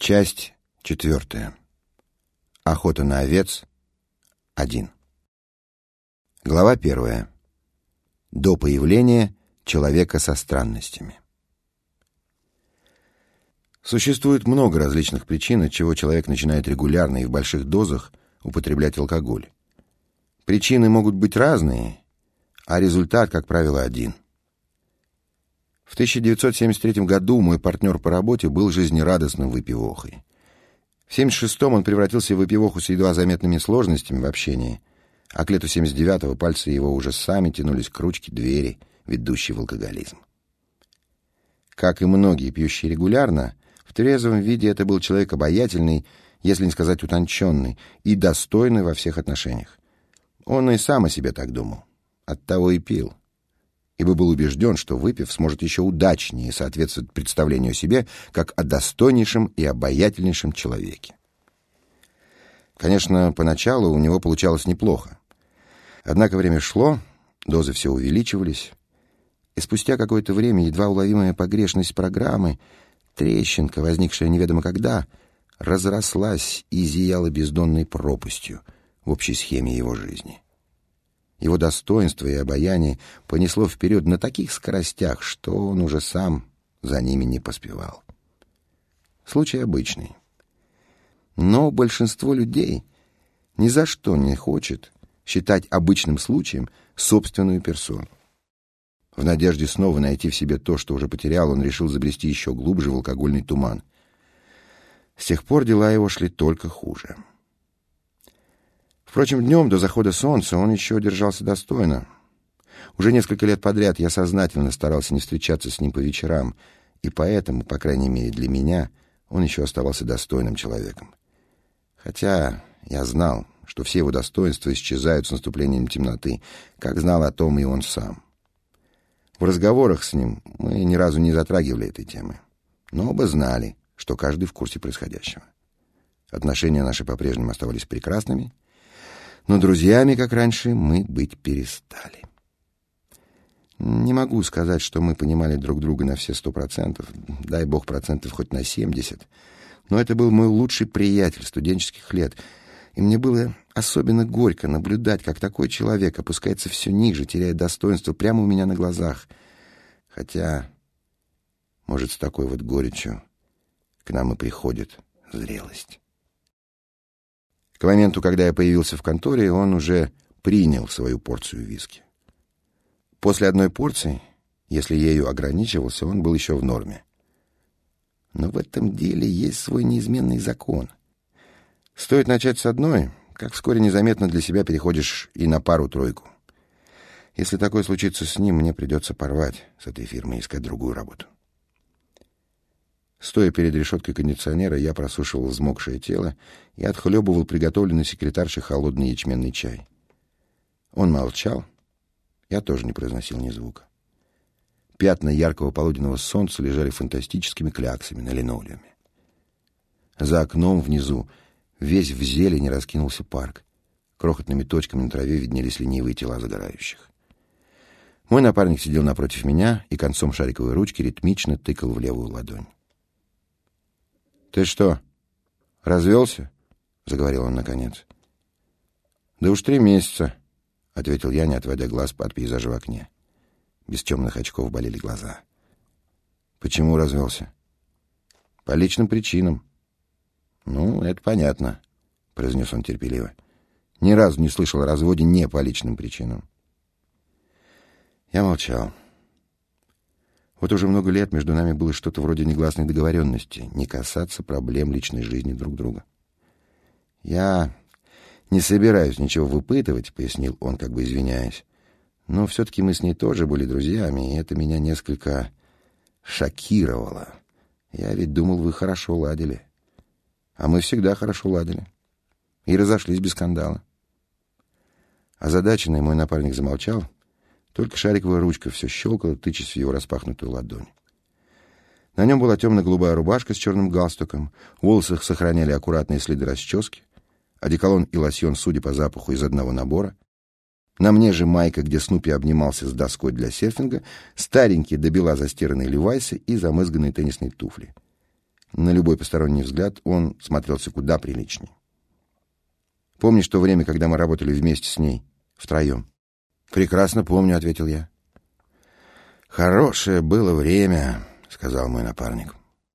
Часть четвертая. Охота на овец. Один. Глава первая. До появления человека со странностями. Существует много различных причин, от чего человек начинает регулярно и в больших дозах употреблять алкоголь. Причины могут быть разные, а результат, как правило, один. В 1973 году мой партнер по работе был жизнерадостным выпивохой. В 76-м он превратился в выпивоху с едва заметными сложностями в общении, а к лету 79-го пальцы его уже сами тянулись к ручке двери, ведущей в алкоголизм. Как и многие пьющие регулярно, в трезвом виде это был человек обаятельный, если не сказать утонченный, и достойный во всех отношениях. Он и сам о себе так думал. Оттого и пил ибо был убежден, что выпив сможет еще удачнее соответствовать представлению о себе как о достойнейшем и обаятельнейшем человеке. Конечно, поначалу у него получалось неплохо. Однако время шло, дозы все увеличивались, и спустя какое-то время едва уловимая погрешность программы, трещинка, возникшая неведомо когда, разрослась и зияла бездонной пропастью в общей схеме его жизни. Его достоинство и обаяние понесло вперед на таких скоростях, что он уже сам за ними не поспевал. Случай обычный. Но большинство людей ни за что не хочет считать обычным случаем собственную персону. В надежде снова найти в себе то, что уже потерял, он решил забрести еще глубже в алкогольный туман. С тех пор дела его шли только хуже. Впрочем, днем до захода солнца он еще держался достойно. Уже несколько лет подряд я сознательно старался не встречаться с ним по вечерам, и поэтому, по крайней мере для меня, он еще оставался достойным человеком. Хотя я знал, что все его достоинства исчезают с наступлением темноты, как знал о том и он сам. В разговорах с ним мы ни разу не затрагивали этой темы, но оба знали, что каждый в курсе происходящего. Отношения наши по-прежнему оставались прекрасными — но друзьями, как раньше, мы быть перестали. Не могу сказать, что мы понимали друг друга на все сто процентов, дай бог процентов хоть на семьдесят, но это был мой лучший приятель студенческих лет, и мне было особенно горько наблюдать, как такой человек опускается все ниже, теряя достоинство прямо у меня на глазах. Хотя, может, с такой вот горечью к нам и приходит зрелость. К моменту, когда я появился в конторе, он уже принял свою порцию виски. После одной порции, если ею ограничивался, он был еще в норме. Но в этом деле есть свой неизменный закон. Стоит начать с одной, как вскоре незаметно для себя переходишь и на пару-тройку. Если такое случится с ним, мне придется порвать с этой фирмой и искать другую работу. Стоя перед решеткой кондиционера, я просушивал взмокшее тело и отхлебывал приготовленный секретаршей холодный ячменный чай. Он молчал. Я тоже не произносил ни звука. Пятна яркого полуденного солнца лежали фантастическими кляксами на линолеуме. За окном внизу весь в зелени раскинулся парк. Крохотными точками на траве виднелись ленивые тела загорающих. Мой напарник сидел напротив меня и концом шариковой ручки ритмично тыкал в левую ладонь. «Ты что, развелся?» — заговорил он наконец. «Да уж три месяца», — ответил я, не отводя глаз от пейзажа в окне. Без темных очков болели глаза. «Почему развелся?» «По личным причинам». «Ну, это понятно», — произнес он терпеливо. «Ни разу не слышал о разводе не по личным причинам». Я молчал. Вот уже много лет между нами было что-то вроде негласной договоренности не касаться проблем личной жизни друг друга. «Я не собираюсь ничего выпытывать», — пояснил он, как бы извиняясь. «Но все-таки мы с ней тоже были друзьями, и это меня несколько шокировало. Я ведь думал, вы хорошо ладили. А мы всегда хорошо ладили. И разошлись без скандала». Озадаченный мой напарник замолчал — только шариковая ручка все щелкала, тычась в его распахнутую ладонь. На нем была темно-голубая рубашка с черным галстуком, волосы сохраняли аккуратные следы расчески, одеколон и лосьон, судя по запаху, из одного набора. На мне же майка, где Снупи обнимался с доской для серфинга, старенькие до бела застиранные левайсы и замызганные теннисные туфли. На любой посторонний взгляд он смотрелся куда приличнее. Помнишь то время, когда мы работали вместе с ней, втроем? «Прекрасно помню», — ответил я. «Хорошее было время», — сказал мой напарник.